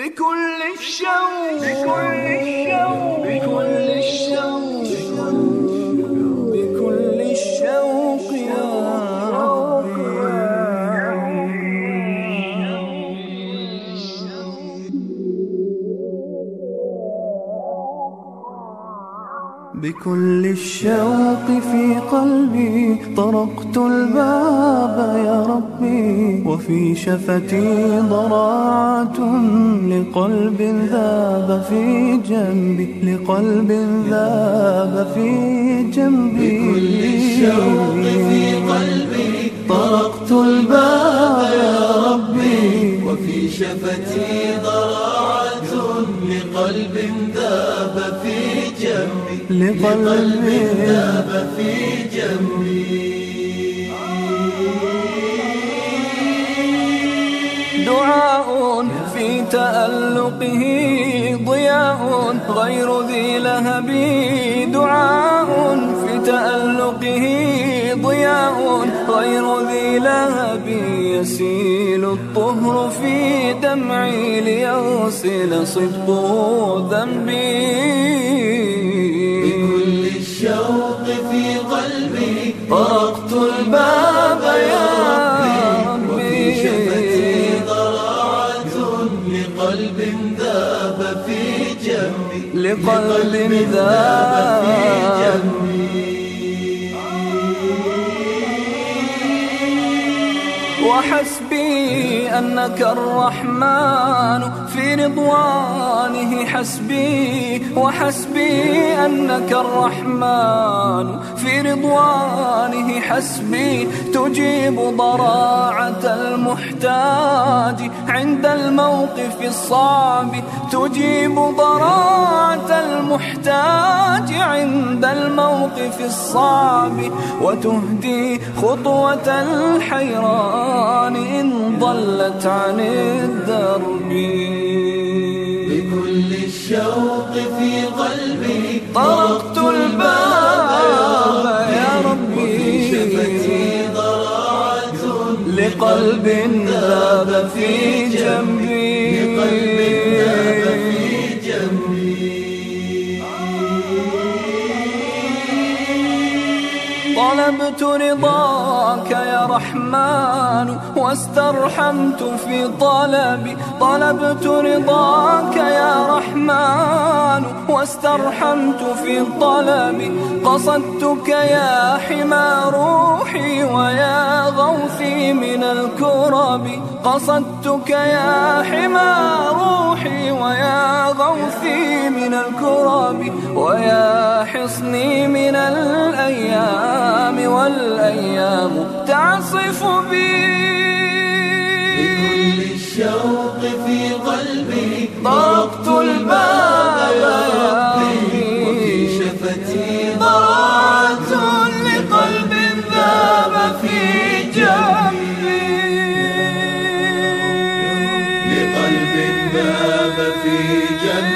بكل الشوق. بكل الشوق. بكل الشوق. بكل الشوق في قلبي طرقت الباب يا ربي. وفي شفتي ضراعة لقلب ذاب في جنبي لقلب ذاب في جنبي. بكل الشوق في قلبي طرقت الباب يا ربي. وفي شفتي ضراعة لقلب ذاب في جنبي لقلب ذاب في جنبي دعاء في تألقه ضياء غير ذي لهب. دعاء في تألقه ضياء غير ذي لهب. يسيل الطهر في دمعي ليغسل صدق ذنبي. بكل الشوق في قلبي طرقت الباب يا وفي شفتي ربي ضراعة لقلب ذاب في جنبي لقلب في ذاب. جنبي وحسبي أنك الرحمن في رضوانه. حسبي وحسبي أنك الرحمن في رضوانه. حسبي تجيب ضراعة المحتاج عند الموقف الصعب. تجيب ضراعة المحتاج عند الموقف الصعب وتهدي خطوة الحيران إن ضلت عن الدرب. بكل الشوق في قلبي طرقت الباب يا وفي شفتي ربي ضراعة لقلب ذاب في جنبي. لقلب ذاب طلبت رضاك يا رحمن واسترحمت في طلبي طلبت رضاك يا رحمن واسترحمت في طلبي قصدتك يا حمى روحي ويا غوثي من الكرب. قصدتك يا حمى روحي ويا غوثي من الكرب. ويا حصني من الأيام والأيام تعصف بي. بكل الشوق في قلبي طرقت الباب يا ربي. وفي شفتي ضراعة لقلب ذاب في جنبي. لقلب ذاب في جنبي.